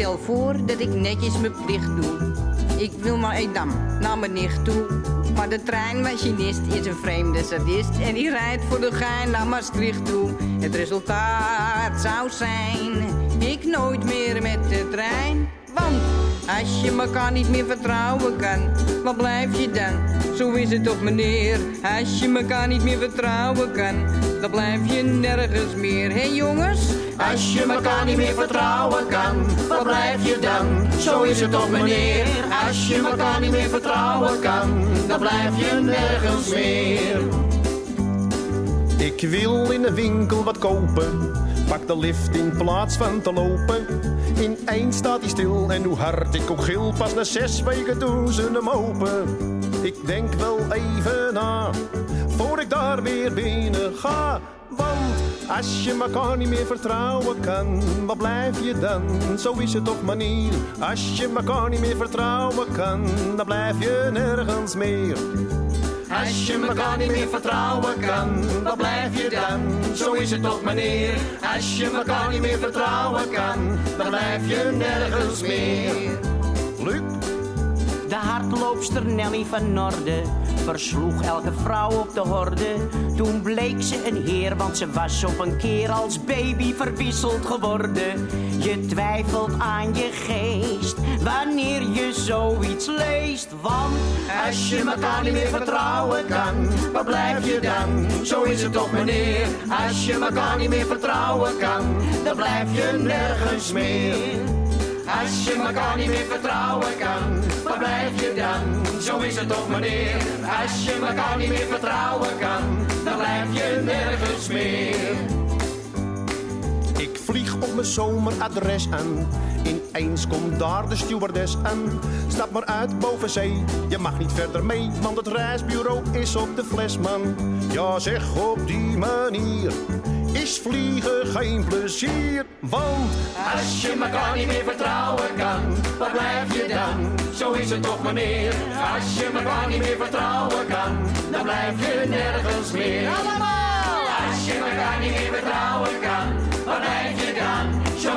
stel voor dat ik netjes mijn plicht doe. Ik wil naar Edam, naar mijn nicht toe. Maar de treinmachinist is een vreemde sadist. En die rijdt voor de gein naar Maastricht toe. Het resultaat zou zijn, ik nooit meer met de trein. Want als je elkaar niet meer vertrouwen kan, wat blijf je dan? Zo is het toch meneer, als je elkaar niet meer vertrouwen kan, dan blijf je nergens meer. Hé hey, jongens? Als je elkaar niet meer vertrouwen kan, wat blijf je dan? Zo is het toch meneer, als je elkaar niet meer vertrouwen kan, dan blijf je nergens meer. Ik wil in de winkel wat kopen, pak de lift in plaats van te lopen. Ineens staat hij stil en hoe hard ik ook gil, pas na zes weken doen ze hem open. Ik denk wel even na, voor ik daar weer binnen ga. Want als je elkaar niet meer vertrouwen kan, wat blijf je dan? Zo is het toch manier. Als je elkaar niet meer vertrouwen kan, dan blijf je nergens meer. Als je elkaar niet meer vertrouwen kan, wat blijf je dan? Zo is het toch meneer. Als je elkaar niet meer vertrouwen kan, dan blijf je nergens meer. Luc? De hardloopster Nelly van Norde versloeg elke vrouw op de horde. Toen bleek ze een heer, want ze was op een keer als baby verwisseld geworden. Je twijfelt aan je geest zoiets leest. Want als je elkaar niet meer vertrouwen kan, wat blijf je dan? Zo is het toch meneer. Als je elkaar niet meer vertrouwen kan, dan blijf je nergens meer. Als je elkaar niet meer vertrouwen kan, waar blijf je dan? Zo is het toch meneer. Als je elkaar niet meer vertrouwen kan, dan blijf je nergens meer. Vlieg op mijn zomeradres aan. Ineens komt daar de stewardess aan. Stap maar uit boven zee, je mag niet verder mee, want het reisbureau is op de fles, man. Ja, zeg op die manier is vliegen geen plezier. Want als je elkaar niet meer vertrouwen kan, waar blijf je dan? Zo is het toch meneer. Als je elkaar niet meer vertrouwen kan, dan blijf je nergens meer. Allemaal! Als je elkaar niet meer vertrouwen kan,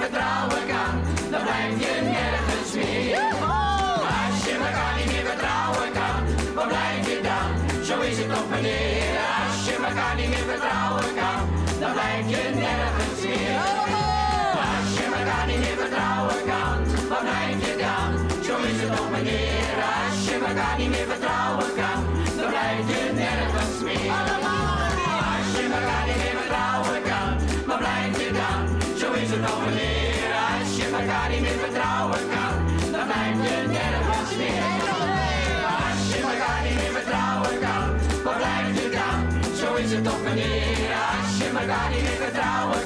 vertrouwen kan, dan blijf je nergens meer. Als je elkaar niet meer vertrouwen kan, waar blijf je dan? Zo is het toch meneer, als je elkaar niet meer vertrouwen kan, dan blijf je nergens meer. Als je elkaar niet meer vertrouwen kan, waar blijf je dan? Zo is het toch meneer, als je elkaar niet meer vertrouwen kan, dan blijf je nergens meer. Als je elkaar niet meer vertrouwen kan, waar blijf je dan? Is het toch meneer, als je elkaar niet meer vertrouwen kan, dan blijf je nergens meer. Als je elkaar niet meer vertrouwen kan, waar blijf je dan? Zo is het toch meneer, als je elkaar niet meer vertrouwen